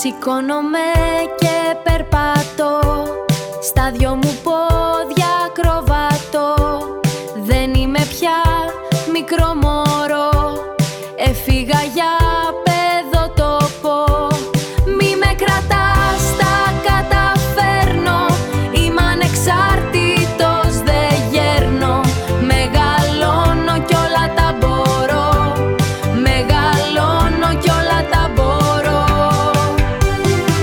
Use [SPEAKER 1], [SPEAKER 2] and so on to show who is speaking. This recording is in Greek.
[SPEAKER 1] Σηκώνομαι και περπατώ. Στα δυο μου πόδια κροβατώ Δεν είμαι πια μικρό μωρό Έφυγα για